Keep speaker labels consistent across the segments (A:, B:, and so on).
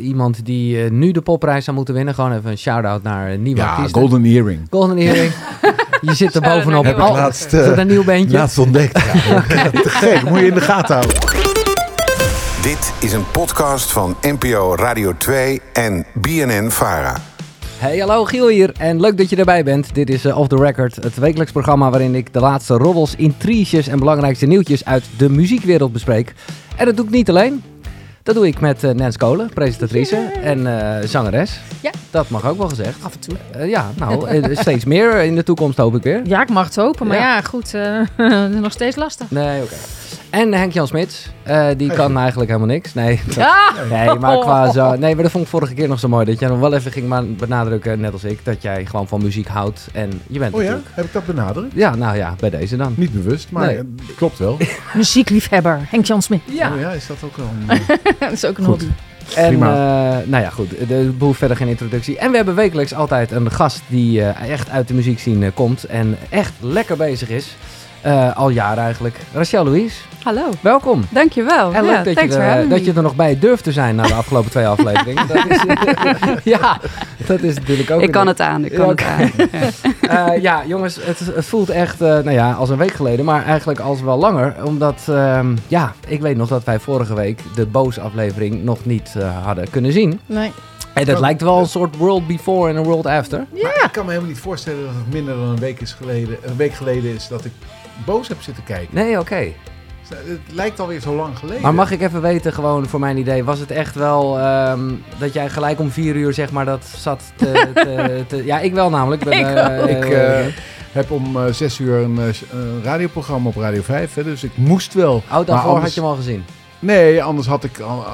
A: Iemand die eh, nu de popprijs zou moeten winnen. Gewoon even een shout-out naar een nieuwe
B: Ja,
A: artiesten.
B: Golden Earring.
A: Golden Earring. Je zit er bovenop.
B: Heb ik
C: Oh,
B: laatst,
A: is dat
B: eh,
A: een nieuw bandje?
B: laatst ontdekt. Ja, te gek, moet je in de gaten houden.
D: Dit is een podcast van NPO Radio 2 en BNN Vara.
A: Hey, hallo Giel hier en leuk dat je erbij bent. Dit is Off The Record, het wekelijks programma waarin ik de laatste roddels, intriges en belangrijkste nieuwtjes uit de muziekwereld bespreek. En dat doe ik niet alleen. Dat doe ik met eh, Nens Kolen, presentatrice en eh, zangeres.
C: Ja.
A: Dat mag ook wel gezegd.
C: Af en toe.
A: Eh, ja, nou, steeds meer in de toekomst hoop ik weer.
C: Ja, ik mag het hopen, maar
A: Ja.
C: ja, goed, nog steeds lastig.
A: Nee, oké. En Henk-Jan Smits, eh, die kan eigenlijk helemaal niks. Nee,
C: Ja!
A: nee, maar qua zo... Nee, maar dat vond ik vorige keer nog zo mooi. Dat jij nog wel even ging benadrukken, net als ik, dat jij gewoon van muziek houdt. En je bent
B: Oh ja,
A: natuurlijk...
B: heb ik dat benadrukt?
A: Ja, nou ja, bij deze dan.
B: Niet bewust, maar
A: Nee.
B: eh, klopt wel.
C: Muziekliefhebber, Henk-Jan Smit.
A: Ja.
B: Oh ja, is dat ook wel een...
C: dat is ook een
B: Goed.
C: hobby.
A: En
B: Prima.
A: eh, nou ja, goed. Er behoeft verder geen introductie. En we hebben wekelijks altijd een gast die eh, echt uit de muziekscene komt. En echt lekker bezig is. Eh, al jaren eigenlijk. Rachel Louise,
E: Hallo,
A: welkom.
E: dankjewel.
A: En leuk
E: ja,
A: dat, je er,
E: having
A: dat je er nog bij durft te zijn na de afgelopen twee afleveringen. Dat is, ja, dat is natuurlijk ook...
E: Ik
A: een-
E: kan het aan, ik kan
A: Ja,
E: het aan.
A: Eh, ja, jongens, het, het voelt echt, eh, nou ja, als een week geleden, maar eigenlijk als wel langer. Omdat, ehm, ja, ik weet nog dat wij vorige week de Boos-aflevering nog niet eh, hadden kunnen zien.
C: Nee.
A: En dat lijkt wel een soort world before en een world after.
B: Maar ik kan me helemaal niet voorstellen dat het minder dan een week, is geleden, een week geleden is dat ik boos heb zitten kijken.
A: Nee, oké.
B: Het lijkt alweer zo lang geleden.
A: Maar mag ik even weten, gewoon voor mijn idee, was het echt wel ehm, dat jij gelijk om vier uur, zeg maar, dat zat te... te, te- ja, ik wel namelijk. Ik ben,
C: Ik
A: eh.
B: Ik eh, heb om eh, zes uur een, eh, radioprogramma op Radio 5, hè, dus ik moest wel.
A: Oh,
B: Maar
A: daarvoor
B: anders-
A: had je hem al gezien.
B: Nee, anders had ik... al-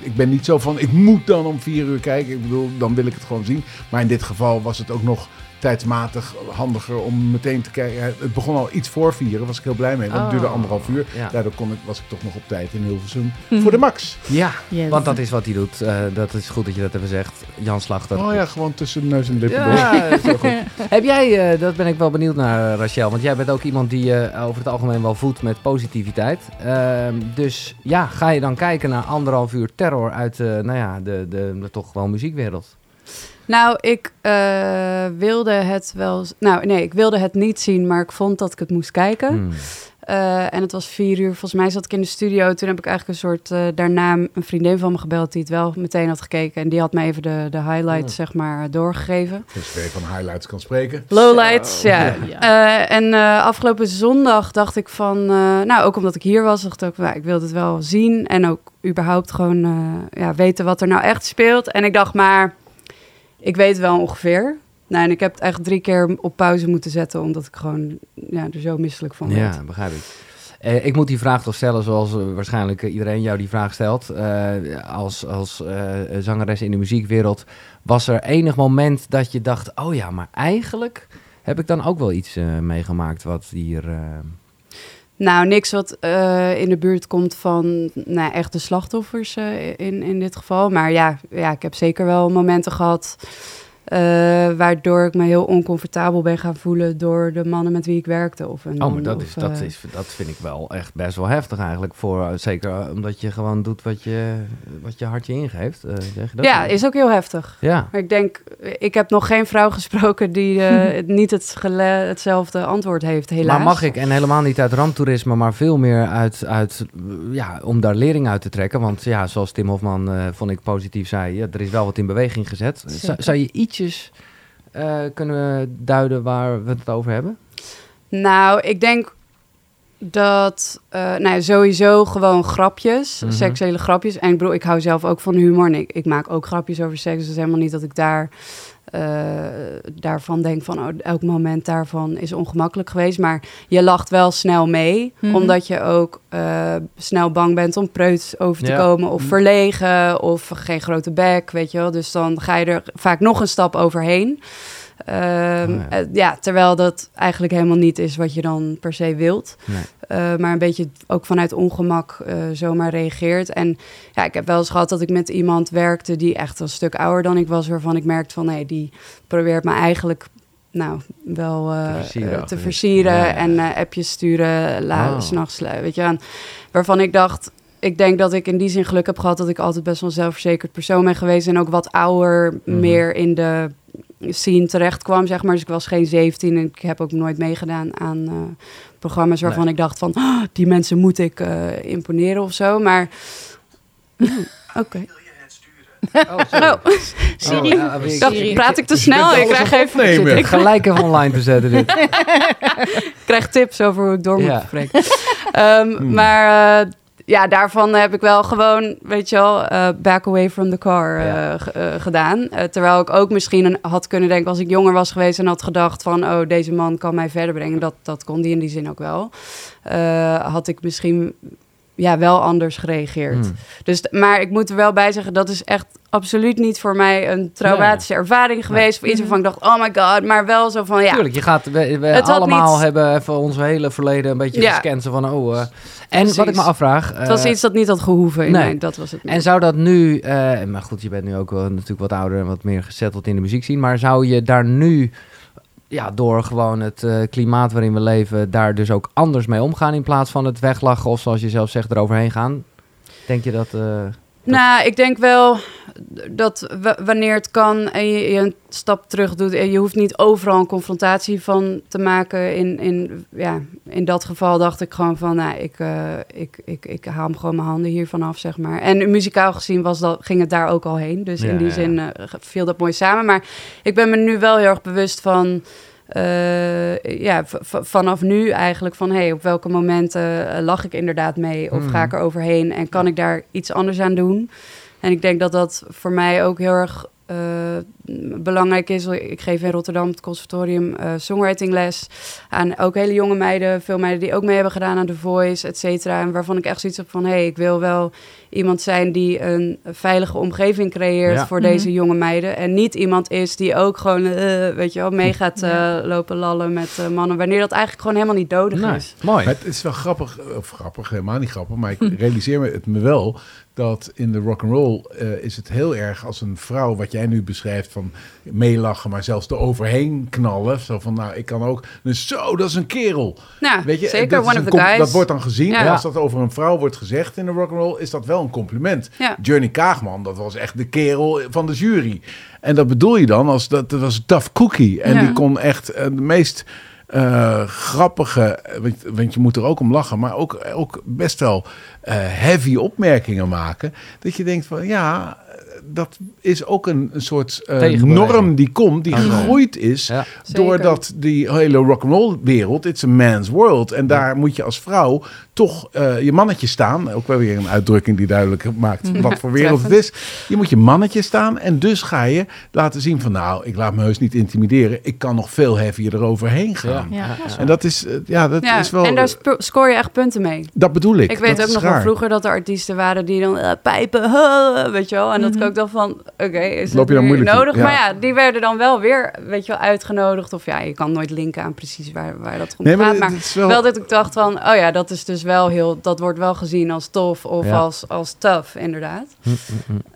B: ik ben niet zo van, ik moet dan om vier uur kijken. Ik bedoel, dan wil ik het gewoon zien. Maar in dit geval was het ook nog tijdsmatig handiger om meteen te kijken. Het begon al iets voor vieren, was ik heel blij mee. Want het duurde
A: Oh.
B: anderhalf uur.
A: Ja.
B: Daardoor kon ik, was ik toch nog op tijd in Hilversum voor de max.
A: Ja,
C: Yes.
A: want dat is wat hij doet. Eh, dat is goed dat je dat even zegt. Jan Slachter.
B: Oh ja, gewoon tussen neus en lippen door.
A: Ja, dat goed. Heb jij, eh, dat ben ik wel benieuwd naar, eh, Rachel, want jij bent ook iemand die je over het algemeen wel voedt met positiviteit. Ehm, dus ja, ga je dan kijken naar anderhalf uur terror uit eh, nou ja, de, de, de toch wel muziekwereld?
E: Nou, ik eh, wilde het wel... Nou, nee, ik wilde het niet zien, maar ik vond dat ik het moest kijken.
A: Hmm.
E: Eh, en het was vier uur, volgens mij zat ik in de studio. Toen heb ik eigenlijk een soort... eh, daarna een vriendin van me gebeld die het wel meteen had gekeken. En die had me even de, de highlights, zeg maar, doorgegeven.
B: Dus weer van highlights kan spreken.
E: Lowlights, ja.
C: Ja.
E: Eh, en eh, afgelopen zondag dacht ik van... eh, nou, ook omdat ik hier was, dacht ik ook... Nou, ik wil het wel zien. En ook überhaupt gewoon eh, ja, weten wat er nou echt speelt. En ik dacht maar... Ik weet wel ongeveer. Nou, en ik heb het echt drie keer op pauze moeten zetten... omdat ik gewoon ja, er zo misselijk van werd.
A: Ja, begrijp ik. Eh, ik moet die vraag toch stellen zoals eh, waarschijnlijk eh, iedereen jou die vraag stelt. Als als zangeres in de muziekwereld, was er enig moment dat je dacht... oh ja, maar eigenlijk heb ik dan ook wel iets meegemaakt wat hier...
E: Nou, niks wat eh, in de buurt komt van nou, echte slachtoffers eh, in, in dit geval. Maar ja, ja, ik heb zeker wel momenten gehad... eh, waardoor ik me heel oncomfortabel ben gaan voelen... door de mannen met wie ik werkte. Of een
A: Oh, maar dat,
E: of,
A: is, dat,
E: eh,
A: is, dat vind ik wel echt best wel heftig eigenlijk. Voor, eh, zeker omdat je gewoon doet wat je, wat je hartje ingeeft. zeg je dat?
E: Ja, is ook heel heftig.
A: Ja,
E: Maar ik denk, ik heb nog geen vrouw gesproken... die niet het gele- hetzelfde antwoord heeft, helaas.
A: maar mag ik, en helemaal niet uit ramptoerisme, maar veel meer uit, uit ja, om daar lering uit te trekken. Want ja, zoals Tim Hofman, vond ik positief zei, ja, er is wel wat in beweging gezet. Zou,
C: Zeker.
A: zou eh, kunnen duiden waar we het over hebben?
E: Nou, ik denk dat, eh, nou ja, sowieso gewoon grapjes,
A: Mhm.
E: seksuele grapjes. En ik bedoel, ik hou zelf ook van humor en ik, ik maak ook grapjes over seks. Dus het is helemaal niet dat ik daar, eh, daarvan denk van, oh, elk moment daarvan is ongemakkelijk geweest. Maar je lacht wel snel mee,
C: Mhm.
E: omdat je ook eh, snel bang bent om preuts over te
A: Ja.
E: komen. Of verlegen, of geen grote bek, weet je wel. Dus dan ga je er vaak nog een stap overheen. Ehm,
A: Oh, ja.
E: eh, ja, terwijl dat eigenlijk helemaal niet is wat je dan per se wilt.
A: Nee.
E: Eh, maar een beetje ook vanuit ongemak eh, zomaar reageert. En ja, ik heb wel eens gehad dat ik met iemand werkte die echt een stuk ouder dan ik was, waarvan ik merkte van nee, die probeert me eigenlijk nou wel
A: Te versieren ook
E: te
A: weer.
E: versieren
A: Ja, ja.
E: en appjes sturen, la,
A: Oh.
E: s'nachts, eh, weet je aan. Waarvan ik dacht, ik denk dat ik in die zin geluk heb gehad dat ik altijd best wel een zelfverzekerd persoon ben geweest. En ook wat ouder
A: Mhm.
E: meer in de scene terecht kwam, zeg maar. Dus ik was geen 17 en ik heb ook nooit meegedaan aan eh, programma's waarvan ik dacht van, "Ah, die mensen moet ik eh, imponeren of zo. Maar, oké.
A: Oh, sorry.
E: Oh,
C: Siri.
A: Oh, ja,
E: ik dacht,
A: ik-
E: praat ik te snel? Ik krijg even
B: opnemen.
E: ik
A: Ik gelijk even online te zetten dit.
E: krijg tips over hoe ik door moet
A: Ja.
E: spreken. Ehm,
B: Hmm.
E: Maar eh, ja, daarvan heb ik wel gewoon, weet je wel, eh, back away from the car eh,
A: Ja.
E: eh, gedaan. Terwijl ik ook misschien had kunnen denken, als ik jonger was geweest en had gedacht van, oh, deze man kan mij verder brengen. Dat, dat kon die in die zin ook wel. Had ik misschien ja, wel anders gereageerd.
A: Hmm.
E: Dus, maar ik moet er wel bij zeggen, dat is echt absoluut niet voor mij een traumatische ervaring geweest. Of iets waarvan ik dacht, oh my god, maar wel zo van, ja,
A: Tuurlijk, je gaat, we, we allemaal
E: niet-
A: hebben even ons hele verleden een beetje
E: Ja.
A: gescand. Van, oh, eh. En
E: Precies.
A: wat ik me afvraag...
E: het was
A: eh,
E: iets dat niet had gehoeven
A: nee.
E: Dat was het.
A: En zou dat nu, eh, maar goed, je bent nu ook wel natuurlijk wat ouder en wat meer gezetteld in de muziek zien, maar zou je daar nu, ja, door gewoon het eh, klimaat waarin we leven, daar dus ook anders mee omgaan in plaats van het weglachen of zoals je zelf zegt eroverheen gaan? Denk je dat? eh,
E: Nou, ik denk wel dat wanneer het kan en je, je een stap terug doet... en je hoeft niet overal een confrontatie van te maken. In, in, ja, in dat geval dacht ik gewoon van, nou, ik, eh, ik, ik, ik haal hem gewoon mijn handen hiervan af, zeg maar. En muzikaal gezien was dat, ging het daar ook al heen. Dus
A: Ja,
E: in die
A: ja.
E: zin eh, viel dat mooi samen. Maar ik ben me nu wel heel erg bewust van... eh, ja, vanaf nu eigenlijk van hey, op welke momenten eh, lach ik inderdaad mee of ga ik er overheen en kan ik daar iets anders aan doen? En ik denk dat dat voor mij ook heel erg eh, belangrijk is. Ik geef in Rotterdam het conservatorium eh songwritingles aan ook hele jonge meiden, veel meiden die ook mee hebben gedaan aan The Voice, et cetera. En waarvan ik echt zoiets heb van, hé, hey, ik wil wel iemand zijn die een veilige omgeving creëert
A: Ja.
E: voor
C: Mhm.
E: deze jonge meiden. En niet iemand is die ook gewoon, eh, weet je wel, mee gaat eh, lopen lallen met eh, mannen. Wanneer dat eigenlijk gewoon helemaal niet nodig is.
A: mooi.
B: Maar het is wel grappig, of grappig, helemaal niet grappig, maar ik realiseer me het me wel dat in de rock and roll eh, is het heel erg als een vrouw, wat jij nu beschrijft, van meelachen, maar zelfs er overheen knallen. Zo van, nou, ik kan ook, dus zo, dat is een kerel.
E: Nou,
B: Weet je,
E: zeker,
B: dat
E: one of the guys.
B: Dat wordt dan gezien.
E: Ja.
B: En als dat over een vrouw wordt gezegd in de rock and roll, is dat wel een compliment.
E: Ja.
B: Journey Kaagman, dat was echt de kerel van de jury. En dat bedoel je dan als dat, dat was een tough cookie. En
E: Ja.
B: die kon echt eh, de meest eh, grappige, want, want je moet er ook om lachen, maar ook, ook best wel eh, heavy opmerkingen maken. Dat je denkt van ja, dat is ook een, een soort eh, norm die komt, die gegroeid is
A: Ja.
B: Doordat die hele rock'n'roll wereld, it's a man's world. En daar moet je als vrouw toch eh, je mannetje staan. Ook wel weer een uitdrukking die duidelijk maakt wat voor wereld het is. Je moet je mannetje staan en dus ga je laten zien van nou, ik laat me heus niet intimideren. Ik kan nog veel heavier eroverheen gaan.
C: Ja.
B: En dat is, eh, ja, dat
E: Ja,
B: is wel,
E: en daar scoor je echt punten mee.
B: dat bedoel ik.
E: Ik weet
B: Dat
E: ook nog wel vroeger dat er artiesten waren die dan pijpen, weet je wel. En dat ik ook dacht van, oké, is
B: Loop
E: dat
B: je dan moeilijk
E: nodig?
B: Ja.
E: Maar ja, die werden dan wel weer, weet je wel, uitgenodigd. Of ja, je kan nooit linken aan precies waar, waar dat om
B: Nee, maar
E: gaat. Maar
B: wel-
E: wel... dat ik dacht van, oh ja, dat is dus wel heel, dat wordt wel gezien als tof of
A: Ja.
E: als, als tough, inderdaad.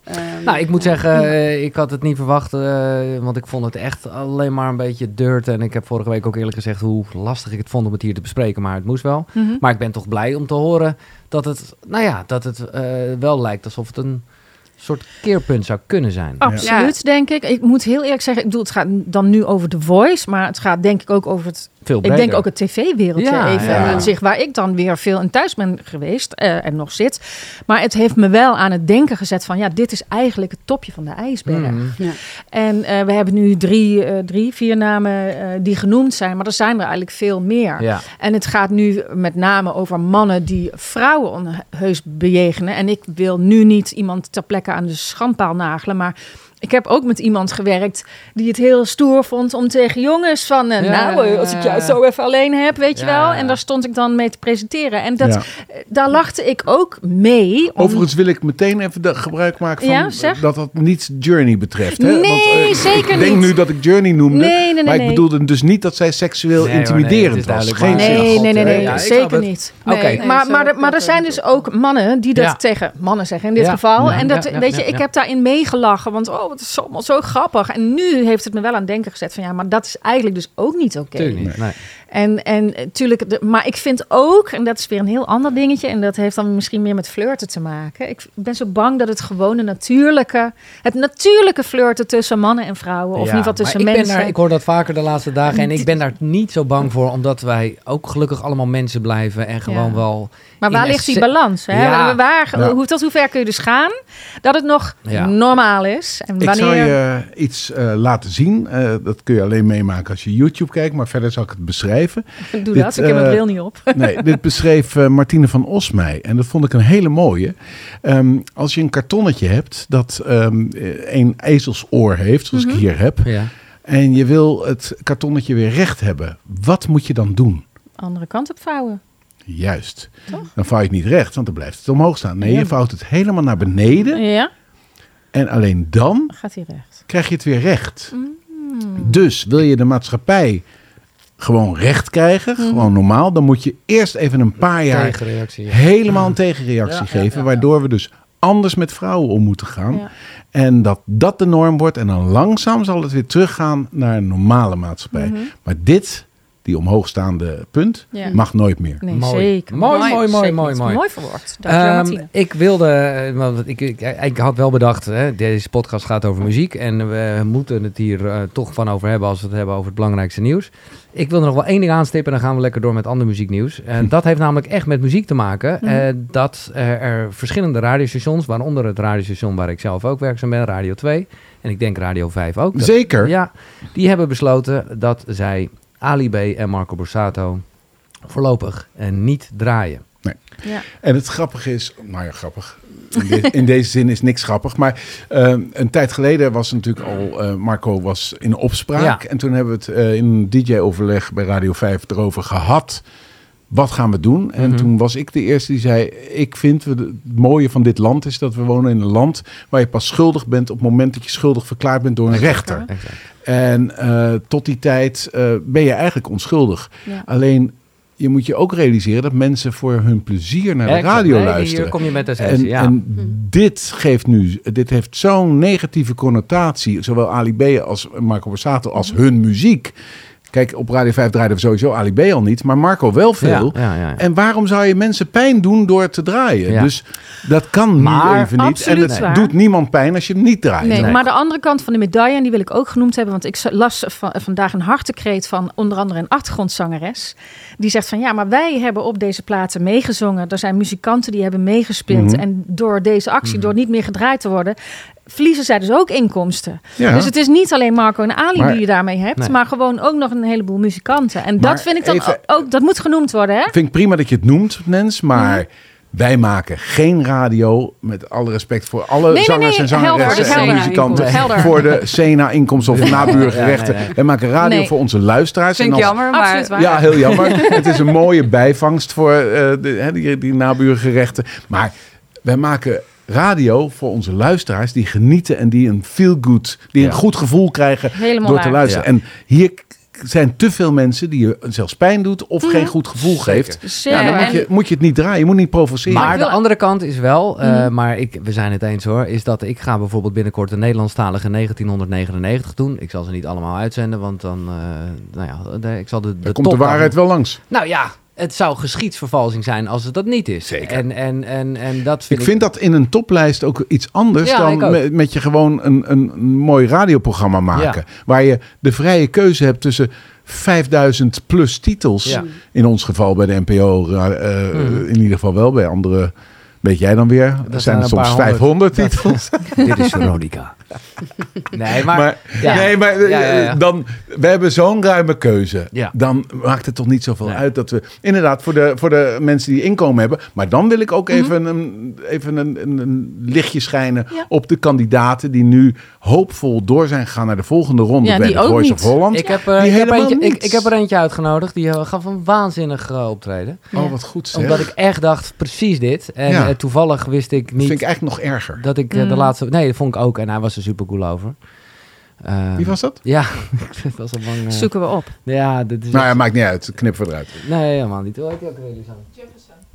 E: Ehm,
A: Nou, ik moet
E: ja.
A: zeggen, eh, ik had het niet verwacht, eh, want ik vond het echt alleen maar een beetje dirt. En ik heb vorige week ook eerlijk gezegd hoe lastig ik het vond om het hier te bespreken, maar het moest wel.
C: Mhm.
A: Maar ik ben toch blij om te horen dat het, nou ja, dat het eh, wel lijkt alsof het een soort keerpunt zou kunnen zijn.
C: Absoluut, denk ik. Ik moet heel eerlijk zeggen, ik bedoel, het gaat dan nu over The Voice, maar het gaat denk ik ook over het
A: Veel
C: Ik denk ook het tv-wereldje
A: Ja,
C: even
A: ja.
C: aan zich, waar ik dan weer veel in thuis ben geweest eh, en nog zit. Maar het heeft me wel aan het denken gezet van, ja, dit is eigenlijk het topje van de ijsberg.
A: Mm.
E: Ja.
C: En eh, we hebben nu drie, eh, drie vier namen eh, die genoemd zijn, maar er zijn er eigenlijk veel meer.
A: Ja.
C: En het gaat nu met name over mannen die vrouwen onheus bejegenen. En ik wil nu niet iemand ter plekke aan de schandpaal nagelen, maar ik heb ook met iemand gewerkt die het heel stoer vond om tegen jongens van, eh,
A: Ja,
C: nou, eh, als ik jou zo even alleen heb, weet je wel. En daar stond ik dan mee te presenteren. En dat,
B: Ja.
C: eh, daar lachte ik ook mee. om-
B: Overigens wil ik meteen even de gebruik maken van
C: Ja, zeg.
B: dat dat niet Journey betreft. Hè?
C: Nee,
B: eh,
C: zeker
B: Ik denk
C: niet.
B: nu dat ik Journey noemde,
C: Nee, nee, nee,
B: maar ik bedoelde dus niet dat zij seksueel
A: Nee, hoor, nee,
B: intimiderend was. Geen.
C: Nee, nee, nee, nee, zeker niet.
A: Oké.
C: Maar, maar, er- maar er zijn dus
E: ook.
C: mannen die dat
A: Ja.
C: tegen mannen zeggen in dit
A: Ja.
C: geval.
A: Ja,
C: En dat,
A: ja, ja,
C: weet je,
A: ja,
C: ik heb daarin meegelachen, want oh, het is allemaal zo grappig. En nu heeft het me wel aan het denken gezet van ja, maar dat is eigenlijk dus ook niet oké.
A: Tuurlijk niet. nee.
C: En, en natuurlijk, de- maar ik vind ook, en dat is weer een heel ander dingetje, en dat heeft dan misschien meer met flirten te maken. Ik ben zo bang dat het gewone natuurlijke, het natuurlijke flirten tussen mannen en vrouwen, of in ieder geval tussen
A: maar ik
C: mensen.
A: Ben daar, ik hoor dat vaker de laatste dagen en ik ben daar niet zo bang voor, omdat wij ook gelukkig allemaal mensen blijven en gewoon
C: Ja.
A: wel...
C: maar waar ligt die balans? Hè?
A: Ja.
C: Waar,
B: Ja.
C: hoe, tot hoever kun je dus gaan dat het nog
A: Ja.
C: normaal is? En
B: Ik zal je iets eh, laten zien. Eh, dat kun je alleen meemaken als je YouTube kijkt. Maar verder zal ik het beschrijven.
C: Doe
B: dit,
C: dat, ik heb mijn
B: eh,
C: bril niet op.
B: Nee, dit beschreef Martine van Os mij. En dat vond ik een hele mooie. Ehm, als je een kartonnetje hebt dat ehm, eh, een ezelsoor heeft, zoals
C: Mhm.
B: ik hier heb.
A: Ja.
B: En je wil het kartonnetje weer recht hebben. Wat moet je dan doen?
C: Andere kant op vouwen.
B: Juist. Dan vouw je het niet recht, want dan blijft het omhoog staan. Nee,
C: Ja.
B: je vouwt het helemaal naar beneden.
C: Ja,
B: En alleen dan
C: gaat hij recht.
B: krijg je het weer recht.
C: Mm.
B: Dus wil je de maatschappij gewoon recht krijgen,
C: Mhm.
B: gewoon normaal, dan moet je eerst even een paar jaar
A: Tegenreactie. ja.
B: helemaal een tegenreactie
A: Ja, ja,
B: geven,
A: ja,
B: waardoor we dus anders met vrouwen om moeten gaan.
C: Ja.
B: En dat dat de norm wordt en dan langzaam zal het weer teruggaan naar een normale maatschappij.
C: Mhm.
B: Maar dit, die omhoogstaande punt,
C: Ja.
B: mag nooit meer.
C: Nee,
A: Mooi.
C: zeker.
A: Mooi, mooi, mooi,
C: Zeker.
A: mooi, mooi.
C: Mooi verwoord. Dankjewel,
A: Ehm, ik wilde, eh, want ik, ik, ik had wel bedacht, hè, deze podcast gaat over muziek en we moeten het hier eh, toch van over hebben als we het hebben over het belangrijkste nieuws. Ik wil er nog wel één ding aanstippen en dan gaan we lekker door met ander muzieknieuws. En dat heeft namelijk echt met muziek te maken.
C: Mhm.
A: eh, dat eh, er verschillende radiostations, waaronder het radiostation waar ik zelf ook werkzaam ben, Radio 2 en ik denk Radio 5 ook. dat-
B: Zeker.
A: ja, die hebben besloten dat zij Ali B en Marco Borsato voorlopig eh, niet draaien.
C: Ja.
B: En het grappige is, nou ja, grappig. In, de- in deze zin is niks grappig. Maar eh, een tijd geleden was natuurlijk al, eh, Marco was in opspraak.
A: Ja.
B: En toen hebben we het eh, in een DJ-overleg bij Radio 5 erover gehad. Wat gaan we doen? En
A: Mhm.
B: toen was ik de eerste die zei: Ik vind we het mooie van dit land is dat we wonen in een land waar je pas schuldig bent op het moment dat je schuldig verklaard bent door een rechter.
A: Exact.
B: En eh, tot die tijd eh, ben je eigenlijk onschuldig.
C: Ja.
B: Alleen je moet je ook realiseren dat mensen voor hun plezier naar de
A: Exact.
B: radio
A: Nee,
B: luisteren.
A: Hier kom je met de essentie,
B: En,
A: ja.
B: en dit geeft nu, dit heeft zo'n negatieve connotatie, zowel Ali B als Marco Borsato als hun muziek. Kijk, op Radio 5 draaiden we sowieso Ali B al niet, maar Marco wel veel.
A: Ja, ja, ja, ja.
B: En waarom zou je mensen pijn doen door het te draaien?
A: Ja.
B: Dus dat kan
A: Maar-
B: nu even niet.
C: Absoluut
B: en het
C: waar.
B: doet niemand pijn als je hem niet draait.
C: Nee,
A: Nee.
C: maar de andere kant van de medaille, en die wil ik ook genoemd hebben, want ik las van, vandaag een hartekreet van onder andere een achtergrondzangeres. Die zegt van ja, maar wij hebben op deze platen meegezongen. Er zijn muzikanten die hebben meegespeeld.
B: Mhm.
C: En door deze actie, door niet meer gedraaid te worden, verliezen zij dus ook inkomsten.
B: Ja.
C: Dus het is niet alleen Marco en Ali
B: Maar-
C: die je daarmee hebt,
A: Nee.
C: maar gewoon ook nog een heleboel muzikanten. En
B: Maar
C: dat vind ik dan
B: even-
C: ook, dat moet genoemd worden, hè?
B: vind ik prima dat je het noemt, Nens, maar wij maken geen radio, met alle respect voor alle
C: nee,
B: zangers
C: nee,
B: en zangeressen
C: helder,
B: en
C: helder.
B: muzikanten,
C: Helder.
B: voor de Sena-inkomsten of naburige
A: Ja.
B: Wij maken radio
C: Nee.
B: voor onze luisteraars.
E: Vind ik jammer, maar...
B: Ja, heel jammer. het is een mooie bijvangst voor eh, de, die, die naburige rechten. Maar wij maken radio voor onze luisteraars die genieten en die een feel good, die een goed gevoel krijgen
C: Helemaal
B: door te luisteren.
A: Ja.
B: En hier zijn te veel mensen die je zelfs pijn doet of geen goed gevoel geeft.
C: Zeker.
B: Ja, dan moet je, moet je het niet draaien. Je moet niet provoceren.
A: Maar de andere kant is wel, eh,
C: Mhm.
A: maar ik, we zijn het eens hoor, is dat ik ga bijvoorbeeld binnenkort de Nederlandstalige 1999 doen. Ik zal ze niet allemaal uitzenden, want dan, eh, nou ja, ik zal de, de
B: Dan komt de
A: dan-
B: waarheid wel langs.
A: Nou ja, het zou geschiedsvervalsing zijn als het dat niet is.
B: Zeker.
A: En, en, en, en dat vind
B: Ik
A: ik...
B: vind dat in een toplijst ook iets anders
A: Ja,
B: dan met, met je gewoon een, een, mooi radioprogramma maken. Waar je de vrije keuze hebt tussen 5000 plus titels.
A: Ja.
B: In ons geval bij de NPO, eh,
A: Mhm.
B: in ieder geval wel. Bij andere, weet jij dan weer. Er
A: zijn er
B: soms
A: paar
B: 500 titels.
A: Dit is Veronica. nee, maar...
B: Maar,
A: ja.
B: nee, maar eh,
A: Ja, ja, ja.
B: Dan, we hebben zo'n ruime keuze.
A: Ja.
B: Dan maakt het toch niet zoveel
A: Nee.
B: uit dat we... Inderdaad, voor de, voor de mensen die inkomen hebben. Maar dan wil ik ook
C: Mhm.
B: even, een, even een, een, een lichtje schijnen
C: Ja.
B: op de kandidaten... die nu hoopvol door zijn gegaan naar de volgende ronde
C: Ja,
B: bij
C: die
B: de
C: ook
B: Voice
C: niet.
B: of Holland.
A: Ik heb, eh,
B: Die
A: ik, heb eentje, ik, ik heb er eentje uitgenodigd. Die eh, gaf een waanzinnig optreden.
B: Oh, wat goed zeg.
A: Omdat ik echt dacht, precies dit. En
B: Ja.
A: toevallig wist ik
B: Dat
A: niet
B: vind ik eigenlijk nog erger.
A: dat ik de
C: Mm.
A: laatste... Nee, dat vond ik ook. En hij was er super cool over. Eh,
B: Wie was dat?
A: Ja, ik was al bang... eh,
C: Zoeken we op.
A: ja, dit is
B: Nou ja,
A: echt-
B: maakt niet uit. Knip eruit.
A: Nee, helemaal niet. Hoe heet die ook weer, Lisanne?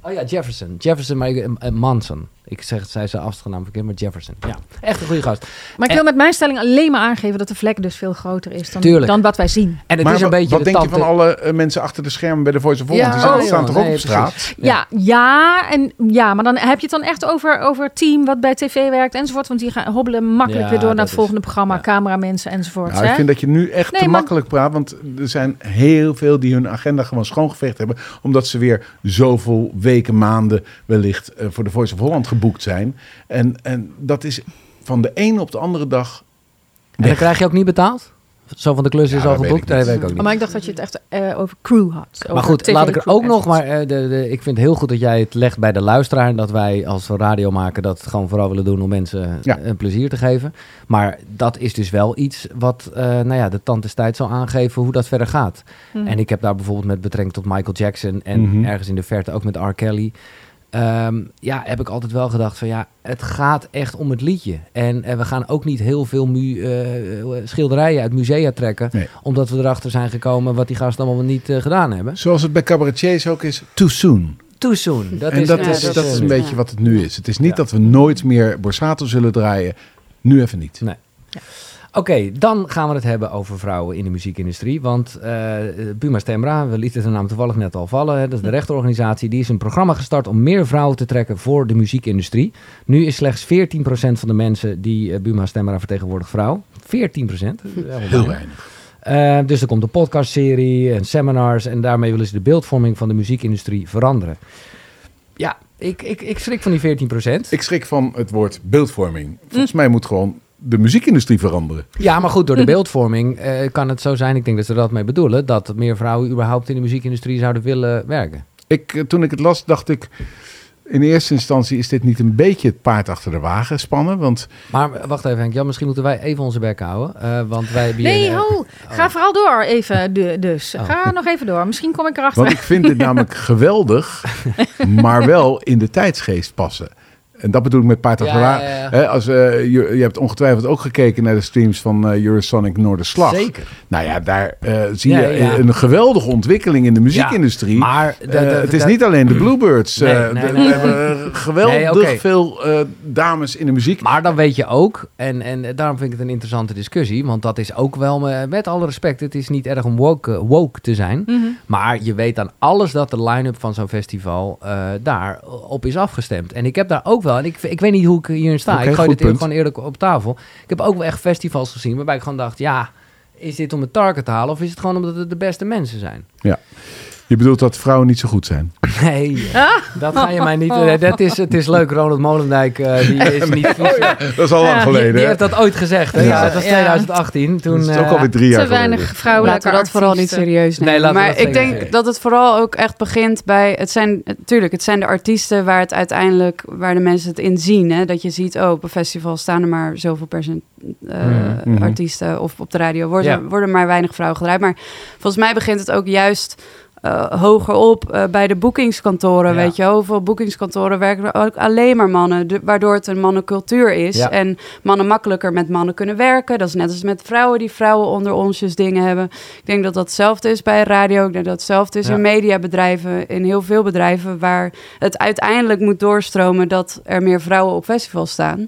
A: Oh ja, Jefferson. Jefferson, maar ik- eh, Manson. Ik zeg, zij zijn afstandsnaam verkeerd, maar Jefferson. Ja, echt een goede gast.
C: Maar ik wil met mijn stelling alleen maar aangeven dat de vlek dus veel groter is dan,
A: Tuurlijk.
C: dan wat wij zien.
A: En het
B: maar
A: is een beetje
B: wat
A: de
B: denk je van alle eh, mensen achter de schermen bij de Voice of Holland?
A: Ja,
B: die
A: oh,
B: staan toch
A: nee,
B: op straat?
C: Ja, ja, en, ja, maar dan heb je het dan echt over, over team wat bij tv werkt enzovoort. Want die gaan hobbelen makkelijk
A: Ja,
C: weer door naar
A: dat
C: het
A: is-
C: volgende programma,
A: ja.
C: cameramensen enzovoort.
B: Nou, ik vind dat je nu echt
C: Nee,
B: te
C: maar-
B: makkelijk praat. Want er zijn heel veel die hun agenda gewoon schoongeveegd hebben. Omdat ze weer zoveel weken, maanden wellicht eh, voor de Voice of Holland geboekt zijn. En, en dat is van de ene op de andere dag.
A: En dan krijg je ook niet betaald? Zo van de klus is al geboekt?
B: ik niet.
A: Nee, weet ik ook niet.
C: Oh, maar ik dacht dat je het echt eh, over crew had.
A: Maar goed, laat ik er ook nog maar... eh, de, de, ik vind het heel goed dat jij het legt bij de luisteraar... en dat wij als we radio maken dat gewoon vooral willen doen... om mensen
B: Ja.
A: een plezier te geven. Maar dat is dus wel iets wat eh, nou ja, de tand des tijd zal aangeven... hoe dat verder gaat.
C: Mhm.
A: En ik heb daar bijvoorbeeld met betrekking tot Michael Jackson... en
B: Mhm.
A: ergens in de verte ook met R. Kelly... ehm, ja, heb ik altijd wel gedacht van ja, het gaat echt om het liedje. En, en we gaan ook niet heel veel mu eh, schilderijen uit musea trekken...
B: Nee.
A: omdat we erachter zijn gekomen wat die gasten allemaal niet eh, gedaan hebben.
B: Zoals het bij cabaretiers ook is, too soon.
A: Too soon. Dat
B: en
A: is,
B: dat,
E: ja,
B: is,
E: dat
B: dat
E: is
B: een
E: ja.
B: beetje wat het nu is. Het is niet
A: Ja.
B: dat we nooit meer Borsato zullen draaien. Nu even niet.
A: Nee. Oké, dan gaan we het hebben over vrouwen in de muziekindustrie. Want eh Buma Stemra, we lieten de naam toevallig net al vallen. Hè, dat is de rechterorganisatie. Die is een programma gestart om meer vrouwen te trekken voor de muziekindustrie. Nu is slechts 14% van de mensen die eh, Buma Stemra vertegenwoordigt vrouw. 14%.
B: Heel weinig.
A: Eh, dus er komt een podcastserie en seminars. En daarmee willen ze de beeldvorming van de muziekindustrie veranderen. Ja, ik, ik, ik schrik van die 14%.
B: Ik schrik van het woord beeldvorming. Volgens mij moet gewoon de muziekindustrie veranderen.
A: Ja, maar goed, door de beeldvorming eh, kan het zo zijn, ik denk dat ze dat mee bedoelen, dat meer vrouwen überhaupt in de muziekindustrie zouden willen werken.
B: Ik, eh, toen ik het las, dacht ik... In eerste instantie is dit niet een beetje het paard achter de wagen spannen. Want
A: Maar wacht even Henk, Jan, misschien moeten wij even onze bek houden, eh, want wij hebben.
C: Nee, ho, ga vooral door even de, dus.
A: Oh.
C: Ga nog even door. Misschien kom ik erachter.
B: Want ik vind dit namelijk geweldig, maar wel in de tijdsgeest passen. En dat bedoel ik met paard
A: Ja, ja,
B: als, eh, je, je hebt ongetwijfeld ook gekeken naar de streams van eh, Eurosonic Noorderslag.
A: Zeker.
B: Nou ja, daar eh, zie
A: Ja,
B: je
A: ja.
B: een geweldige ontwikkeling in de muziekindustrie.
A: maar de- de- de-
B: het is
A: de-
B: niet alleen de Bluebirds.
A: Nee,
B: eh,
A: nee,
B: de-
A: nee,
B: we
A: nee.
B: hebben geweldig veel eh, dames in de muziek.
A: Maar dan weet je ook, en, en daarom vind ik het een interessante discussie, want dat is ook wel, me- met alle respect, het is niet erg om woke, woke te zijn,
C: Mhm.
A: maar je weet aan alles dat de line-up van zo'n festival eh daar op is afgestemd. En ik heb daar ook wel, en ik, ik weet niet hoe ik hierin sta, ik gooi dit
B: punt.
A: gewoon eerlijk op tafel. Ik heb ook wel echt festivals gezien waarbij ik gewoon dacht, ja, is dit om het target te halen of is het gewoon omdat het de beste mensen zijn?
B: Ja. Je bedoelt dat vrouwen niet zo goed zijn.
A: Nee, dat ga je mij niet... eh, dat is, het is leuk, Ronald Molendijk, eh, die is niet vies.
B: Dat is al lang
A: Die,
B: geleden.
A: die heeft dat ooit gezegd. Hè? Ja,
B: Ja.
A: dat was
C: Ja.
A: 2018. Toen,
B: dat is ook
A: eh,
B: alweer drie jaar
C: Te weinig
B: geleden.
C: vrouwelijke
E: Laten we dat vooral niet serieus nemen.
A: Nee,
E: maar ik denk dat het vooral ook echt begint bij... Het zijn, natuurlijk, het zijn de artiesten waar het uiteindelijk... waar de mensen het in zien. Hè? Dat je ziet, oh, op een festival staan er maar zoveel percent eh,
B: Mhm.
E: artiesten... of op de radio worden,
A: Ja.
E: worden maar weinig vrouwen gedraaid. Maar volgens mij begint het ook juist... eh, hoger op eh, bij de boekingskantoren,
A: Ja.
E: weet je. Hoeveel boekingskantoren werken er ook alleen maar mannen, de- waardoor het een mannencultuur is.
A: Ja.
E: En mannen makkelijker met mannen kunnen werken. Dat is net als met vrouwen die vrouwen onder onsjes dingen hebben. Ik denk dat dat hetzelfde is bij radio. Ik denk dat hetzelfde is
A: Ja.
E: in mediabedrijven, in heel veel bedrijven, waar het uiteindelijk moet doorstromen dat er meer vrouwen op festivals staan.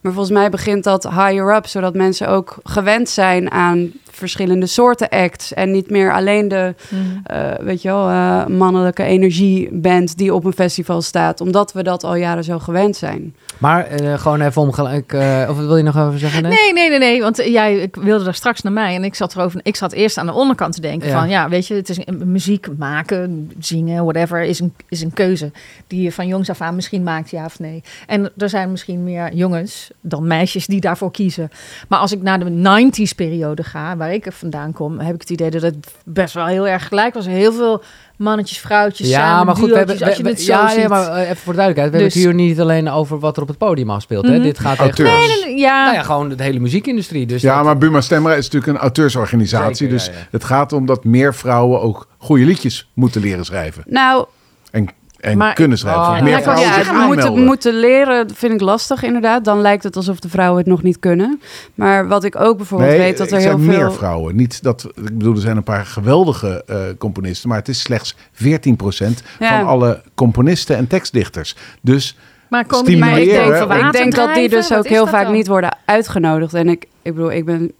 E: Maar volgens mij begint dat higher up, zodat mensen ook gewend zijn aan verschillende soorten acts. En niet meer alleen de,
C: Mhm.
E: eh, weet je wel, eh, mannelijke energieband die op een festival staat. Omdat we dat al jaren zo gewend zijn.
A: Maar eh, gewoon even om gelijk... eh, of wil je nog even zeggen? Nee?
C: Nee, nee, nee, nee. Want jij ik wilde daar straks naar mij. En ik zat erover. Ik zat eerst aan de onderkant te denken.
A: Ja.
C: Van ja, weet je, het is een- muziek maken, zingen, whatever, is een, is een keuze. Die je van jongs af aan misschien maakt, ja of nee. En er zijn misschien meer jongens dan meisjes die daarvoor kiezen. Maar als ik naar de 90s periode ga, waar ik vandaan kom, heb ik het idee dat het best wel heel erg gelijk was. Heel veel mannetjes, vrouwtjes,
A: Ja,
C: samen,
A: maar goed, we hebben,
C: als je
A: we-
C: het zo
A: ja,
C: ziet.
A: ja, maar eh, even voor de duidelijkheid. We
C: Dus-
A: hebben het hier niet alleen over wat er op het podium afspeelt. Hè?
C: Mhm.
A: Dit gaat echt...
C: Nee, nee, ja.
A: Nou ja, gewoon de hele muziekindustrie. Dus
B: Ja,
A: dat-
B: maar Buma Stemra is natuurlijk een auteursorganisatie.
A: Zeker,
B: dus
A: ja, ja.
B: het gaat om dat meer vrouwen ook goede liedjes moeten leren schrijven.
E: Nou,
B: En, en
C: Maar-
B: kunnen schrijven.
A: Oh, ja,
B: meer
C: ik wou
B: vrouwen
E: Ja,
B: zich
C: zeggen,
E: moeten, moeten leren vind ik lastig inderdaad. Dan lijkt het alsof de vrouwen het nog niet kunnen. Maar wat ik ook bijvoorbeeld
B: Nee,
E: weet, dat er
B: ik
E: heel
B: zei meer
E: veel...
B: vrouwen. Niet dat, ik bedoel, er zijn een paar geweldige eh, componisten, maar het is slechts 14%
E: Ja.
B: van alle componisten en tekstdichters. Dus
C: Maar
E: Maar ik denk, ik denk dat die dus ook heel vaak
C: dan?
E: niet worden uitgenodigd. En ik, ik bedoel, ik ben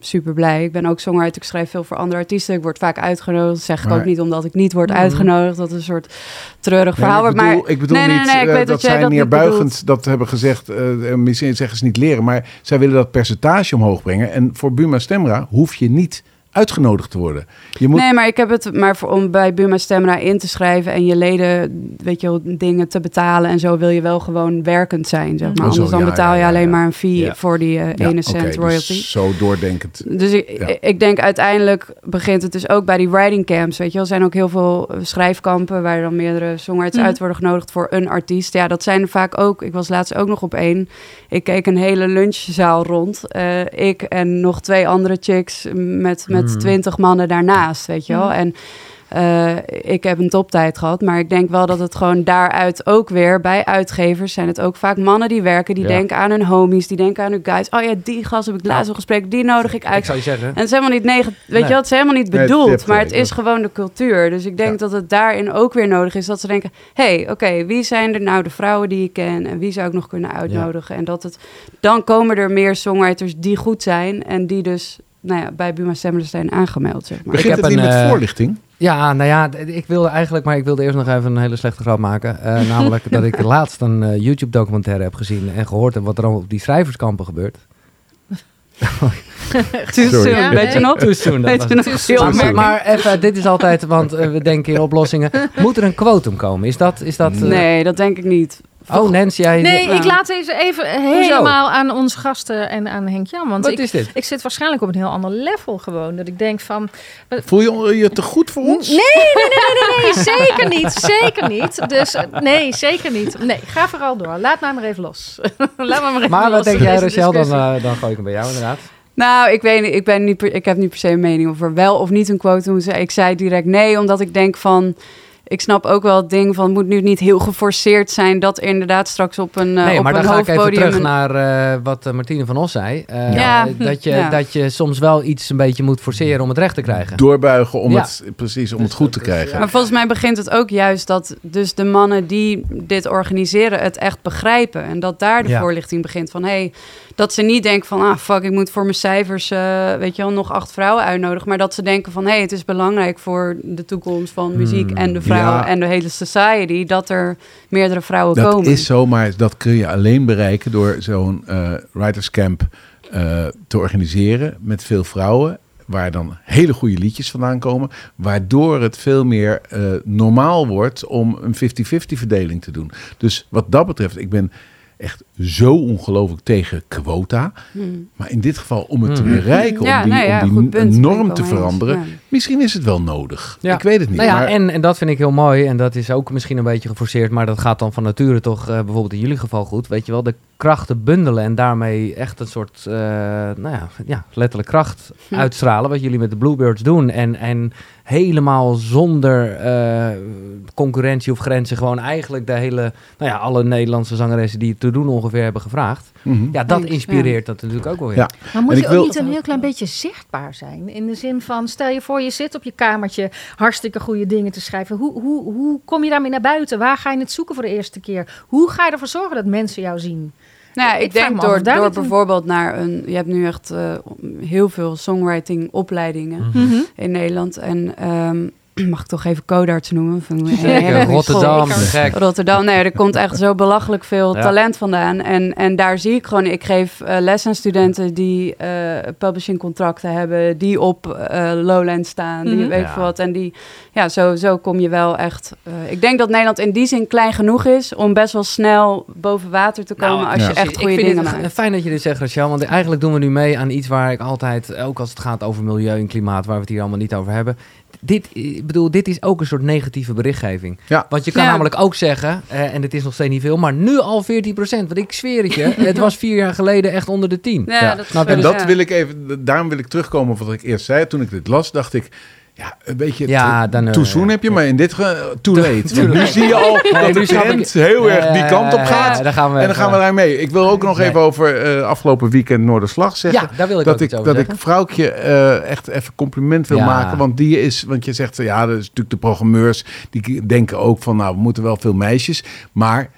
E: super blij. Ik ben ook songwriter, ik schrijf veel voor andere artiesten. Ik word vaak uitgenodigd. Dat zeg ik
B: Maar-
E: ook niet omdat ik niet word
C: Mhm.
E: uitgenodigd. Dat is een soort treurig verhaal.
B: Nee, ik
E: wordt.
B: bedoel,
E: maar
B: ik bedoel
E: nee, nee,
B: niet
E: ik
B: eh, dat, zij
E: dat
B: neerbuigend dat hebben gezegd. eh, misschien zeggen ze niet leren, maar zij willen dat percentage omhoog brengen. En voor Buma Stemra hoef je niet uitgenodigd te worden. Je moet
E: Nee, maar ik heb het maar voor, om bij Buma Stemra in te schrijven en je leden, weet je wel, dingen te betalen en zo wil je wel gewoon werkend zijn, zeg maar.
B: Oh, zo,
E: Anders dan
B: ja,
E: betaal
B: ja,
E: je
B: ja,
E: alleen
B: ja.
E: maar een fee
A: Ja.
E: voor die eh,
B: Ja,
E: ene cent
B: dus
E: royalty.
B: zo doordenkend.
E: Dus ik,
B: Ja.
E: ik denk uiteindelijk begint het dus ook bij die writing camps. Weet je wel, er zijn ook heel veel eh, schrijfkampen waar dan meerdere songwriters
C: Mhm.
E: uit worden genodigd voor een artiest. Ja, dat zijn er vaak ook. Ik was laatst ook nog op één. Ik keek een hele lunchzaal rond. Eh, ik en nog twee andere chicks met, met
A: Mhm.
E: twintig mannen daarnaast, weet je wel.
C: Mhm.
E: En eh, ik heb een toptijd gehad, maar ik denk wel dat het gewoon daaruit ook weer bij uitgevers zijn het ook vaak mannen die werken, die
A: Ja.
E: denken aan hun homies, die denken aan hun guys. Oh ja, die gast heb ik laatst al gesprek, die nodig ik uit.
A: Ik zou je zeggen.
E: En het is helemaal niet negatief. Weet
A: Nee.
E: je wel, het is helemaal niet
B: Nee,
E: bedoeld. maar het is gewoon de cultuur. Dus ik denk
B: Ja.
E: dat het daarin ook weer nodig is dat ze denken: hé, hey, oké, wie zijn er nou de vrouwen die ik ken en wie zou ik nog kunnen uitnodigen? En dat het dan komen er meer songwriters die goed zijn en die dus nou ja, bij Buma zijn aangemeld. Zeg maar.
B: Begint
A: heb
B: het niet
A: een,
B: met
A: eh,
B: voorlichting?
A: Ja, nou ja, ik wilde eigenlijk, maar ik wilde eerst nog even een hele slechte grap maken. Eh, namelijk dat ik laatst een eh, YouTube-documentaire heb gezien en gehoord heb wat er allemaal op die schrijverskampen gebeurt.
E: Too soon,
C: Ja,
E: weet je nog?
A: Too soon, dat
E: Weet
A: was
E: je nog? Heel
A: Maar, maar even, dit is altijd, want we denken in oplossingen. Moet er een quotum komen? Is dat... Is dat
E: Nee, dat denk ik niet.
A: Oh, Nens, jij...
C: Nee, ik laat deze even helemaal aan onze gasten en aan Henk Jan. Want
A: Wat
C: ik,
A: is dit?
C: ik zit waarschijnlijk op een heel ander level gewoon. Dat ik denk van...
B: Voel je je te goed voor ons?
C: Nee, nee, nee, nee, nee, zeker niet. Zeker niet. Dus eh, nee, zeker niet. Nee, ga vooral door. Laat mij maar even los. Laat me maar even
A: Maar
C: los
A: wat denk jij, Rachel? Dan, eh, dan gooi ik hem bij jou inderdaad.
E: Nou, ik weet niet. Ik, ben niet per- ik heb niet per se een mening of er wel of niet een quote moet zijn. Ik zei direct nee, omdat ik denk van... Ik snap ook wel het ding van... het moet nu niet heel geforceerd zijn... dat inderdaad straks op een, eh,
A: nee,
E: op
A: maar
E: een
A: dan ga ik even terug naar eh, wat eh, Martine van Os zei. Eh,
E: Ja.
A: dat, je,
E: Ja.
A: dat je soms wel iets een beetje moet forceren om het recht te krijgen.
B: Doorbuigen om
A: Ja.
B: het precies om
A: Dus
B: het goed te
A: is,
B: krijgen.
E: Maar volgens mij begint het ook juist dat dus de mannen die dit organiseren het echt begrijpen. En dat daar de
A: Ja.
E: voorlichting begint van... Hey, dat ze niet denken van, ah fuck, ik moet voor mijn cijfers, eh, weet je wel, nog acht vrouwen uitnodigen. Maar dat ze denken van, hey, het is belangrijk voor de toekomst van muziek en de vrouwen
B: Ja.
E: en de hele society, dat er meerdere vrouwen
B: Dat
E: komen.
B: is zo, maar dat kun je alleen bereiken door zo'n eh writers camp eh, te organiseren met veel vrouwen. Waar dan hele goede liedjes vandaan komen. Waardoor het veel meer eh, normaal wordt om een 50-50 verdeling te doen. Dus wat dat betreft, ik ben echt zo ongelooflijk tegen quota.
E: Hmm.
B: Maar in dit geval om het te
A: Hmm.
B: bereiken,
E: Ja,
B: om die,
E: nee, ja,
B: om
E: goed
B: die
E: punt.
B: Norm te
E: eens.
B: veranderen.
E: Ja.
B: Misschien is het wel nodig.
A: Ja.
B: Ik weet het niet.
A: Nou ja,
B: maar,
A: en, en dat vind ik heel mooi. En dat is ook misschien een beetje geforceerd. Maar dat gaat dan van nature toch eh, bijvoorbeeld in jullie geval goed. Weet je wel, de krachten bundelen. En daarmee echt een soort, eh, nou ja, ja, letterlijk kracht
E: Hm.
A: uitstralen. Wat jullie met de Bluebirds doen. En, en helemaal zonder eh, concurrentie of grenzen. Gewoon eigenlijk de hele, nou ja, alle Nederlandse zangeressen die het te doen ongeveer hebben gevraagd.
B: Mhm.
A: Ja, dat inspireert dat natuurlijk ook wel weer.
B: Ja.
C: Maar moet
B: En
C: je ook
B: wil-
C: niet een heel klein beetje zichtbaar zijn? In de zin van, stel je voor, je zit op je kamertje hartstikke goede dingen te schrijven. Hoe, hoe, hoe kom je daarmee naar buiten? Waar ga je het zoeken voor de eerste keer? Hoe ga je ervoor zorgen dat mensen jou zien?
E: Nou, ja,
C: Ik
E: denk door, door bijvoorbeeld naar een... Je hebt nu echt eh, heel veel songwriting opleidingen
A: Mhm.
E: in Nederland. En ehm, mag ik toch even codarts noemen? Van
A: Zeker, Rotterdam, gek.
E: Rotterdam, nee, er komt echt zo belachelijk veel
A: Ja.
E: talent vandaan. En, en daar zie ik gewoon, ik geef eh, les aan studenten die eh publishing contracten hebben, die op eh, Lowland staan, die
C: Mhm.
E: weet
A: Ja.
E: wat. En die, ja, zo, zo kom je wel echt. eh, ik denk dat Nederland in die zin klein genoeg is om best wel snel boven water te komen
A: Nou,
E: als
B: ja.
E: je echt goede
A: ik vind
E: dingen
A: het
E: maakt.
A: Fijn dat je dit zegt, Rachel. Want eigenlijk doen we nu mee aan iets waar ik altijd, ook als het gaat over milieu en klimaat, waar we het hier allemaal niet over hebben. Dit, ik bedoel, dit is ook een soort negatieve berichtgeving.
B: Ja.
A: Want je kan
E: Ja.
A: namelijk ook zeggen, eh, en het is nog steeds niet veel, maar nu al 14% Want ik zweer het je, het was vier jaar geleden echt onder de 10.
E: Ja,
B: Ja.
E: dat is
B: En dat wil ik even, daarom wil ik terugkomen op wat ik eerst zei. Toen ik dit las, dacht ik, Ja, een beetje
A: Ja, dan, eh,
B: too soon heb je, maar in dit ge- too late.
A: too
B: nu zie je al
A: Nee,
B: dat de
A: ik
B: trend
A: het.
B: heel erg die kant op gaat.
A: ja, daar gaan we
B: en dan gaan we
A: even-
B: daar mee. Ik wil ook nog
A: Nee.
B: even over eh, afgelopen weekend Noorderslag zeggen.
A: Ja, daar wil ik
B: dat
A: ook
B: ik, dat
A: zeggen.
B: ik vrouwtje eh, echt even compliment wil
A: Ja.
B: maken. Want die is, want je zegt, ja, dat is natuurlijk de programmeurs. Die denken ook van, nou, we moeten wel veel meisjes. Maar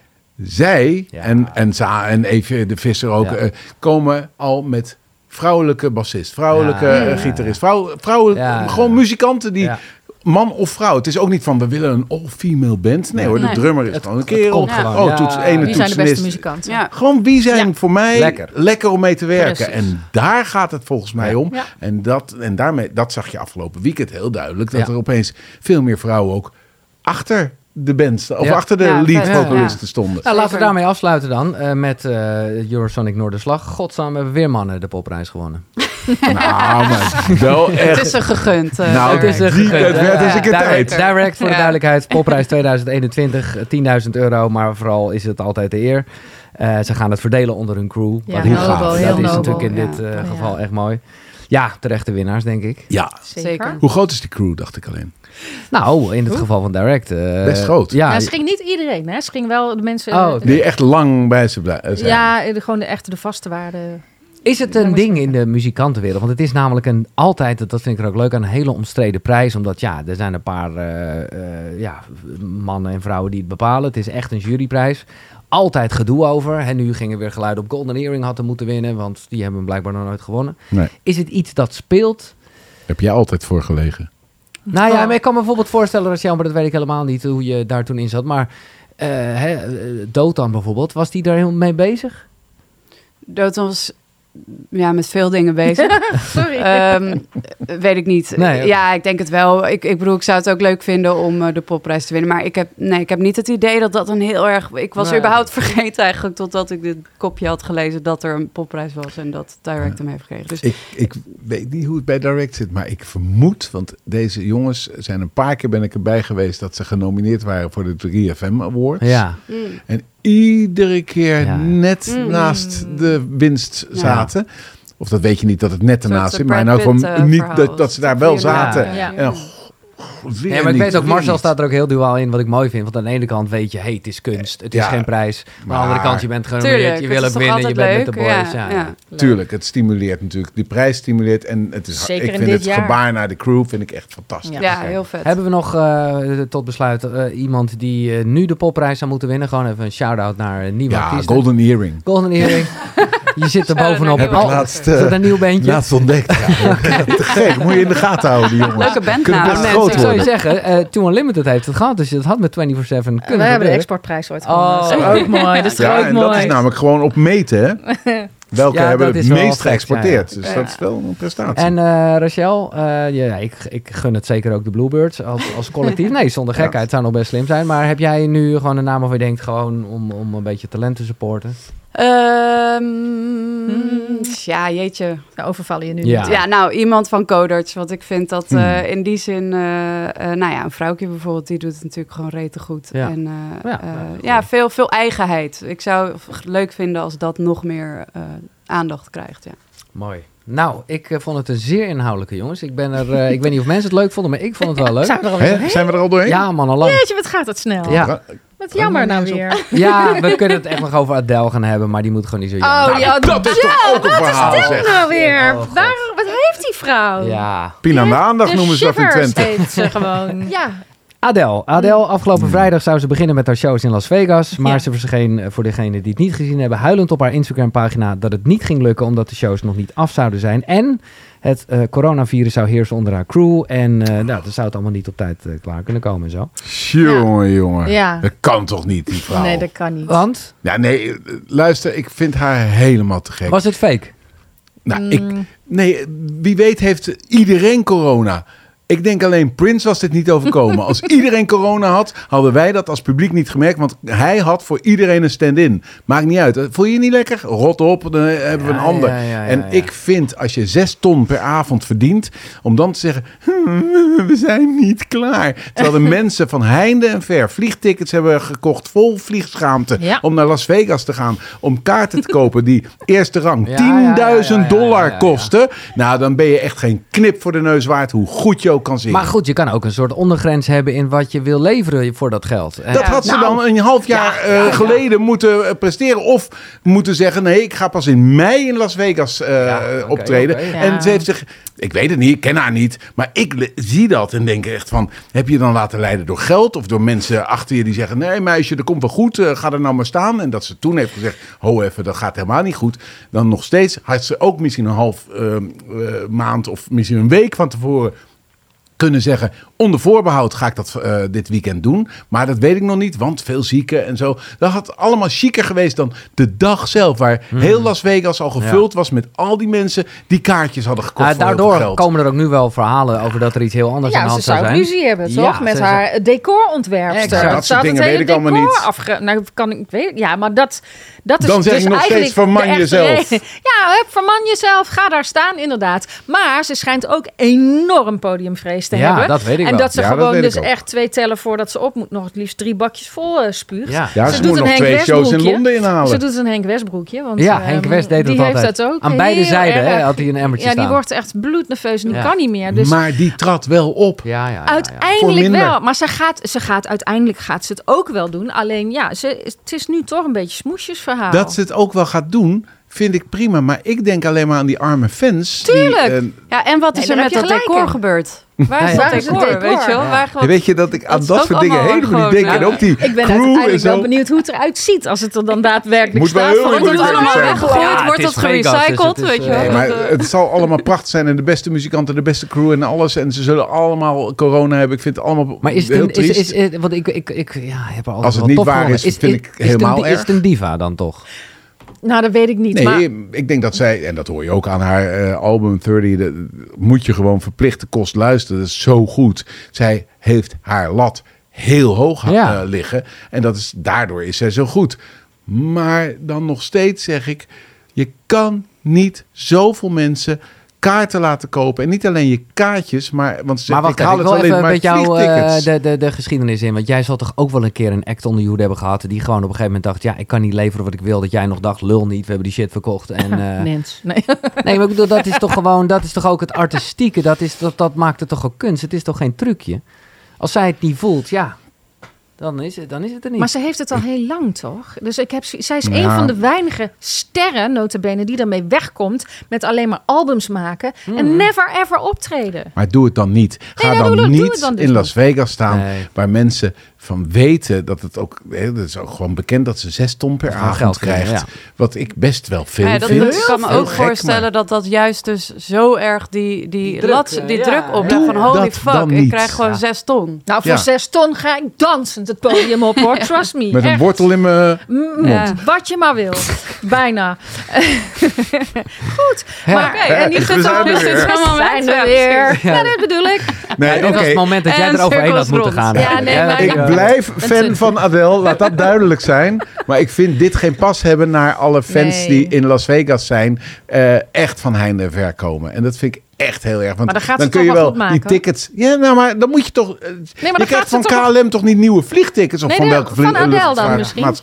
B: zij
A: Ja.
B: en, en, Za en Eve de Visser ook,
A: Ja.
B: komen al met vrouwelijke bassist, vrouwelijke
A: Ja.
B: eh, gitarist, vrouw, vrouwen,
A: Ja.
B: gewoon muzikanten die...
A: Ja.
B: Man of vrouw. Het is ook niet van we willen een all-female band. Nee hoor, de
E: Nee.
B: drummer is
A: Het-
B: gewoon een
A: het
B: kerel.
E: gewoon.
B: Oh, toets, ene
C: Wie zijn de beste muzikanten?
E: Ja.
B: Gewoon wie zijn
C: Ja.
B: voor mij
A: Lekker.
B: lekker. om mee te werken.
C: Precies.
B: En daar gaat het volgens mij om.
C: Ja.
B: En, dat, en daarmee, dat zag je afgelopen weekend heel duidelijk. Dat
A: Ja.
B: er opeens veel meer vrouwen ook achter de band, sta- of
A: Ja.
B: achter de
E: Ja,
B: lead vocalisten
E: Ja.
B: stonden.
A: Nou, laten we daarmee afsluiten dan. eh, met eh Eurosonic Noorderslag. Godsnaam hebben weer mannen de popprijs gewonnen.
B: Nou, maar wel
E: Het
B: echt.
E: is ze gegund. eh,
B: Nou,
A: het is een gegund,
B: het werd eens een keer
A: direct,
B: tijd.
A: direct voor de duidelijkheid. Popprijs 2021, 10.000 euro. Maar vooral is het altijd de eer. Eh, ze gaan het verdelen onder hun crew.
C: Ja,
A: Wat
B: heel
A: gaaf. Dat
C: heel
A: is
C: nobel,
A: natuurlijk in
E: ja.
A: dit eh,
C: Ja.
A: geval echt mooi. Ja, terechte winnaars, denk ik.
B: Ja.
E: Zeker.
B: Hoe groot is die crew, dacht ik alleen.
A: Nou, in het geval van Direct. eh,
B: Best groot.
A: Ja,
C: Ja, ze ging niet iedereen, hè? Ze ging wel de mensen...
A: Oh,
C: eh,
B: Die echt lang bij ze blij- zijn.
C: ja, de, gewoon de echte, de vaste waarde.
A: Is het een ding in de muzikantenwereld? Want het is namelijk een, altijd, dat vind ik er ook leuk aan, een hele omstreden prijs. Omdat ja, er zijn een paar eh, eh, ja, mannen en vrouwen die het bepalen. Het is echt een juryprijs. Altijd gedoe over. En nu gingen weer geluiden op Golden Earring hadden moeten winnen. Want die hebben hem blijkbaar nog nooit gewonnen.
B: Nee.
A: Is het iets dat speelt?
B: Heb jij altijd voor gelegen?
A: Nou ja,
C: Oh.
A: maar ik kan me bijvoorbeeld voorstellen, Rachel, maar dat weet ik helemaal niet hoe je daar toen in zat. Maar eh hè, eh, Dotan bijvoorbeeld, was die daar heel mee bezig?
E: Dotan was ja, met veel dingen bezig.
C: Sorry.
E: Ehm, weet ik niet.
A: Nee.
E: Ja, ik denk het wel. Ik, ik bedoel, ik zou het ook leuk vinden om eh, de popprijs te winnen. Maar ik heb, nee, ik heb niet het idee dat dat een heel erg... Ik was
A: Nee.
E: überhaupt vergeten eigenlijk totdat ik dit kopje had gelezen... dat er een popprijs was en dat Direct hem heeft gekregen. Dus
B: Ik, ik weet niet hoe het bij Direct zit, maar ik vermoed, want deze jongens zijn een paar keer ben ik erbij geweest dat ze genomineerd waren voor de 3FM Awards.
A: Ja.
E: mm,
B: En iedere keer
A: Ja.
B: net
E: Mm.
B: naast de winst
E: Ja.
B: zaten. Of dat weet je niet dat het net ernaast zit, maar nou van
E: Pitt, eh,
B: niet dat, dat ze daar wel zaten.
C: Ja.
B: En weer
A: Ja, maar ik weet ook, Marcel
B: niet.
A: staat er ook heel duaal in, wat ik mooi vind. Want aan de ene kant weet je, hey, het is kunst, het is geen prijs. Maar aan de andere kant, je bent genomineerd, je
E: het
A: wil
E: toch
A: winnen, je bent met de boys. Ja,
E: Ja, ja.
C: Leuk.
B: Tuurlijk, het stimuleert natuurlijk. Die prijs stimuleert en het is,
C: Zeker
B: ik
C: in
B: vind
C: dit
B: het
C: jaar.
B: gebaar naar de crew vind ik echt fantastisch.
C: Ja.
E: ja, heel vet.
A: Hebben we nog eh, tot besluit eh, iemand die eh, nu de popprijs zou moeten winnen? Gewoon even een shout-out naar een nieuwe
B: Ja,
A: artiest.
B: Golden Earring.
A: Golden Earring. je zit er bovenop.
B: Heb ik
A: Oh,
B: laatst,
A: is dat
B: eh,
A: een nieuw bandje?
B: Laatst ontdekt. Ja, te gek. Moet je in de gaten houden, die jongens.
E: Leuke bandnaam.
B: Kunnen best
E: mensen.
B: groot
A: ik zou je zeggen, eh Two Unlimited heeft het gehad. Dus je dat had met 24-7 kunnen
C: we hebben de exportprijs ooit
A: Oh.
C: gewonnen. Dat is ook mooi. Dat is
B: Ja,
C: ook
B: en
C: mooi.
B: dat is namelijk gewoon op meten, hè? Welke
A: Ja,
B: hebben het meest geëxporteerd.
A: ja, ja.
B: Dus
C: Ja.
B: dat is wel een prestatie.
A: En eh, Rachel, eh, ja, ik, ik gun het zeker ook de Bluebirds als, als collectief. Nee, zonder gekheid. Het zou nog best slim zijn. Maar heb jij nu gewoon een naam waarvan je denkt, gewoon om, om een beetje talent te supporten?
E: Ehm, Ja, jeetje.
C: Nou, overvallen je nu
A: Ja.
C: niet.
E: Ja, nou, iemand van Codarts. Want ik vind dat
B: Hmm.
E: eh, in die zin... eh, eh, nou ja, een vrouwtje bijvoorbeeld, die doet het natuurlijk gewoon rete goed.
A: Ja.
E: En eh,
A: Ja,
E: eh,
A: ja,
E: veel, veel eigenheid. Ik zou het leuk vinden als dat nog meer eh, aandacht krijgt, ja.
A: Mooi. Nou, ik vond het een zeer inhoudelijke jongens. Ik ben er, ik weet niet of mensen het leuk vonden, maar ik vond het wel leuk.
C: Zijn we er?
B: Zijn we er al doorheen?
A: Ja, man, al lang.
C: Jeetje, wat gaat het snel.
A: Ja.
C: Wat jammer nou weer.
A: Ja, we kunnen het echt nog over Adele gaan hebben, maar die moet gewoon niet zo
C: Oh
A: janken.
C: ja,
B: Dat is toch ook een verhaal, zeg.
C: nou weer.
A: Oh.
C: Waar, wat heeft die vrouw?
A: Ja.
B: Pien aan de aandacht noemen ze dat in Twente.
C: ze gewoon. Ja.
A: Adele. Adele, afgelopen vrijdag zou ze beginnen met haar shows in Las Vegas. Maar
C: Ja.
A: ze verscheen, eh, voor degenen die het niet gezien hebben, huilend op haar Instagram-pagina dat het niet ging lukken omdat de shows nog niet af zouden zijn. En het eh, coronavirus zou heersen onder haar crew. En eh nou, dat zou het allemaal niet op tijd eh, klaar kunnen komen en zo.
B: Jongen, jongen.
C: Ja.
B: Dat kan toch niet, die vrouw?
C: Nee, dat kan niet.
A: Want,
B: Ja, nee, luister, ik vind haar helemaal te gek.
A: was het fake?
B: Nou,
C: Mm.
B: ik, nee, wie weet heeft iedereen corona. Ik denk alleen Prince was dit niet overkomen. Als iedereen corona had, hadden wij dat als publiek niet gemerkt. Want hij had voor iedereen een stand-in. Maakt niet uit. Voel je je niet lekker? Rot op, dan hebben we
A: Ja,
B: een ander.
A: ja, ja, ja,
B: en ik vind, als je zes ton per avond verdient... om dan te zeggen, "Hmm, we zijn niet klaar. Terwijl de mensen van heinde en ver vliegtickets hebben gekocht... vol vliegschaamte om naar Las Vegas te gaan. Om kaarten te kopen die eerste rang
A: Ja,
B: 10.000
A: ja, ja, ja, ja,
B: dollar kosten. Nou, dan ben je echt geen knip voor de neus waard. Hoe goed je ook kan zingen.
A: Maar goed, je kan ook een soort ondergrens hebben in wat je wil leveren voor dat geld. En-
B: Dat had ze
A: Nou,
B: dan een half jaar
A: Ja, ja,
B: eh, geleden moeten eh, presteren. Of moeten zeggen, nee, ik ga pas in mei in Las Vegas eh, optreden. En ze heeft zich, ik weet het niet, ik ken haar niet. Maar ik zie dat en denk echt van, heb je dan laten leiden door geld? Of door mensen achter je die zeggen, nee meisje, dat komt wel goed. ga er nou maar staan. En dat ze toen heeft gezegd, ho even, dat gaat helemaal niet goed. Dan nog steeds had ze ook misschien een half maand of misschien een week van tevoren kunnen zeggen, onder voorbehoud ga ik dat eh, dit weekend doen. Maar dat weet ik nog niet, want veel zieken en zo. Dat had allemaal chiquer geweest dan de dag zelf. Waar
A: Hmm.
B: heel Las Vegas al gevuld was met al die mensen die kaartjes hadden gekocht voor heel
A: daardoor
B: veel geld.
A: komen er ook nu wel verhalen over dat er iets heel anders aan
C: Ja,
A: de
C: ze
A: hand zou
C: zou
A: zijn.
C: ruzie hebben,
A: Ja,
C: toch? Met
A: ze-
C: haar decorontwerpster.
A: Exact.
B: Dat
C: Ze
B: soort
C: het
B: dingen weet ik allemaal
C: decor
B: niet.
C: Afge... Nou, kan ik, weet, ja, maar dat, dat is
B: Dan zeg
C: dus
B: ik nog steeds,
C: eigenlijk
B: verman
C: de
B: jezelf.
C: Ja, verman jezelf. Ga daar staan, inderdaad. Maar ze schijnt ook enorm podiumvrees te
A: Ja,
C: hebben.
A: dat weet ik
C: en
A: wel.
C: dat ze
B: Ja,
C: gewoon dus echt twee tellen voordat ze op moet... nog het liefst drie bakjes vol eh, spuugt.
A: Ja.
B: Ja, ze,
C: Ze
B: moet
C: doet een
B: nog
C: Henk
B: twee shows in. Londen inhalen.
C: Ze doet een Henk Westbroekje. Want,
A: Ja,
C: ehm,
A: Henk West deed dat
C: die heeft
A: altijd.
C: dat ook
A: Aan beide zijden hè, had hij een emmertje
C: Ja,
A: staan.
C: die wordt echt bloednerveus en die
A: Ja.
C: kan niet meer. Dus
B: Maar die trad wel op.
A: Ja, ja, ja, ja.
B: Voor
C: Uiteindelijk wel. Maar ze gaat, ze gaat uiteindelijk gaat ze het ook wel doen. Alleen ja, ze, het is nu toch een beetje smoesjesverhaal.
B: Dat ze het ook wel gaat doen, vind ik prima. Maar ik denk alleen maar aan die arme fans.
C: Tuurlijk.
B: Die, eh,
E: Ja, en wat
C: Nee,
E: is er met dat decor
C: in.
E: gebeurd? Waar is
A: Ja,
E: dat
C: ja.
E: decor, weet je wel?
A: Ja.
E: Waar,
B: Ja, weet je dat ik aan dat soort dingen helemaal niet denk. En ook die
C: ik ben uiteindelijk
B: zo.
C: wel benieuwd hoe het eruit ziet als het er dan daadwerkelijk
B: Moet
C: staat.
E: Wordt het allemaal weggegooid? Wordt dat
A: dus
E: gerecycled? weet je
A: eh,
E: wel?
B: Nee, maar
E: Dat, eh,
B: het zal allemaal prachtig zijn. En de beste muzikanten, de beste crew en alles. En ze zullen allemaal corona hebben. Ik vind het allemaal
A: Maar is het
B: heel
A: een, is,
B: triest.
A: is, is, want ik, ik, ik ja, heb er altijd
B: Als het niet waar is, vind ik helemaal
A: di- Is
B: erg.
A: het een diva dan toch?
C: Nou, dat weet ik niet. maar
B: Nee, ik denk dat zij, en dat hoor je ook aan haar eh, album 30, de, moet je gewoon verplichte kost luisteren. Dat is zo goed. Zij heeft haar lat heel hoog
A: Ja.
B: eh, liggen. En dat is, daardoor is zij zo goed. Maar dan nog steeds zeg ik, je kan niet zoveel mensen kaarten laten kopen. En niet alleen je kaartjes, maar... Want ze
A: Maar wacht
B: ik haal
A: ik
B: het
A: wil
B: wel in,
A: even
B: maar
A: met jou eh, de, de, de geschiedenis in. Want jij zal toch ook wel een keer een act onder je hoede hebben gehad... die gewoon op een gegeven moment dacht... ja, ik kan niet leveren wat ik wil. Dat jij nog dacht, lul niet, we hebben die shit verkocht. En, eh,
C: Nens. Nee.
A: nee, maar ik bedoel, dat is toch gewoon... dat is toch ook het artistieke. Dat, is, dat, dat maakt het toch ook kunst. Het is toch geen trucje? Als zij het niet voelt, ja... Dan is, het, dan is het er niet.
C: Maar ze heeft het al heel lang, toch? Dus ik heb, zij is
B: Ja.
C: een van de weinige sterren, notabene, die daarmee wegkomt met alleen maar albums maken en never ever optreden.
B: Maar doe het dan niet. Ga
C: nee,
B: dan
C: doe-
B: niet
C: dan dus
B: in Las. Vegas staan
A: Nee.
B: waar mensen van weten dat het ook... hè, Dat is ook gewoon bekend dat ze zes ton per avond
A: geld
B: krijgt.
A: ja.
B: Wat ik best wel veel
E: Ja, dat,
B: vind.
E: ik kan me ook
B: gek,
E: voorstellen
B: maar-
E: dat dat juist dus zo erg die, die,
A: Die druk,
E: lat,
A: eh,
E: die
A: ja,
E: druk op.
B: Doe
E: Van holy fuck, ik krijg gewoon
A: Ja.
E: zes ton.
C: Nou, voor
B: Ja.
C: zes ton ga ik dansend het podium op, hoor. Trust me.
B: Met een wortel in mijn...
E: Ja.
C: Wat je maar wil. Bijna. Goed. Maar
E: Oké, en die dus
B: weer.
E: dit
C: we
E: moment.
C: er weer. Ja, dat bedoel ik.
B: Nee,
A: dit was het moment dat jij
E: En
A: eroverheen had moeten gaan.
C: Ja, nee, maar-.
B: Blijf fan van Adele, laat dat duidelijk zijn. Maar ik vind dit geen pas hebben naar alle fans
C: Nee.
B: die in Las Vegas zijn. eh, echt van heinde en ver komen. En dat vind ik echt heel erg. Want
C: Maar dan gaat ze
B: dan kun
C: toch
B: je
C: wel
B: die tickets... Ja, nou, maar dan moet je toch... eh,
C: dan
B: je
C: gaat
B: krijgt van KLM toch niet nieuwe vliegtickets? Of
C: Nee,
B: van
C: nee,
B: welke
C: van
B: vlieg-
C: Adele dan misschien.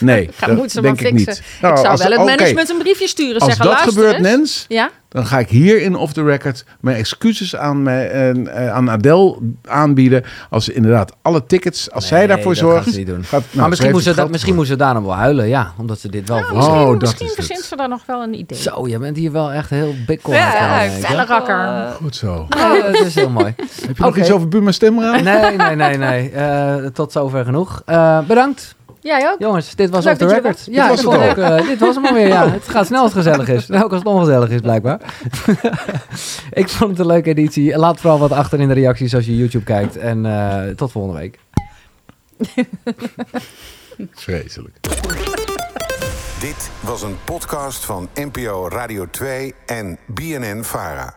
B: Nee,
C: Ga,
B: dat
C: moet ze wel
B: denk ik
C: fixen.
B: niet.
C: ik
B: Nou,
C: zou
B: als-
C: wel het management een briefje sturen.
B: Als
C: zeggen,
B: dat gebeurt. Nens,
C: Ja?
B: Dan ga ik hier in Off the Record mijn excuses aan, mij, eh, eh, aan Adele aanbieden. Als ze inderdaad alle tickets, als zij daarvoor
A: dat
B: zorgt.
A: gaat ze niet doen.
B: gaat- nou,
A: maar misschien, moest ze,
B: het
A: da-
B: geld
A: misschien moest ze daarom wel huilen, ja. Omdat ze dit wel voelt.
C: Misschien,
B: Oh, dat
C: misschien verzint ze daar nog wel een idee.
A: Zo, je bent hier wel echt heel bikkel
E: Ja,
C: felle rakker.
B: Goed zo.
A: Dat is heel mooi.
B: Heb je nog iets over Buma Stemra?
A: Nee, nee, nee, nee. Eh, tot zover genoeg. Eh, bedankt.
C: Jij ook?
A: Jongens, dit was
C: Leuk
A: Off the
C: dat je
A: Record. Ja,
B: Dit was het
A: ook, eh, dit was hem alweer, ja. Het gaat snel als het gezellig is. Ook als het ongezellig is, blijkbaar. ik vond het een leuke editie. Laat vooral wat achter in de reacties als je YouTube kijkt. En eh, tot volgende week.
B: Vreselijk.
D: Dit was een podcast van NPO Radio 2 en BNN Vara.